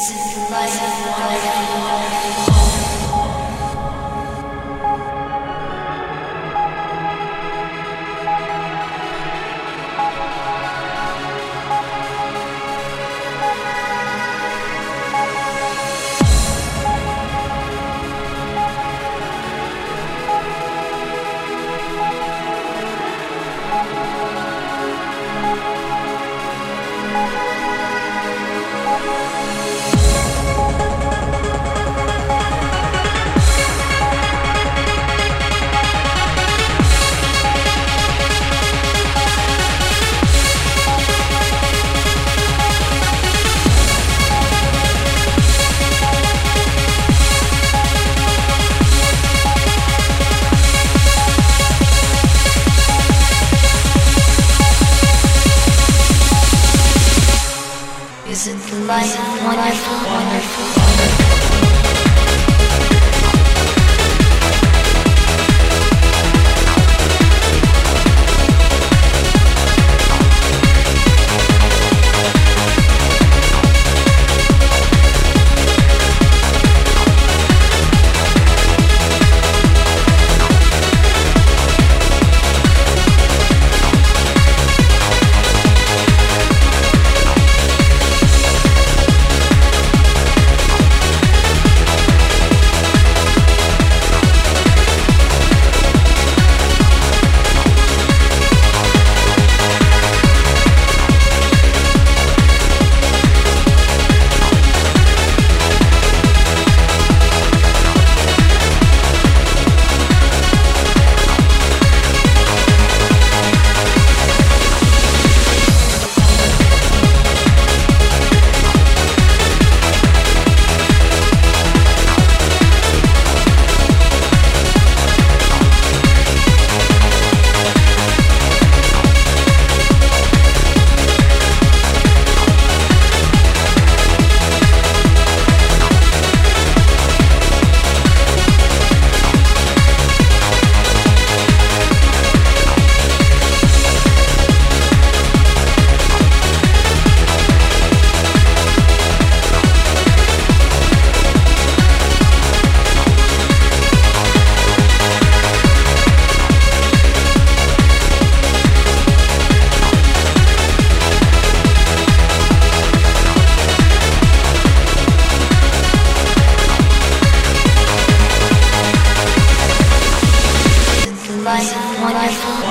Isn't life Isn't life wonderful, wonderful, wonderful? Life wonderful?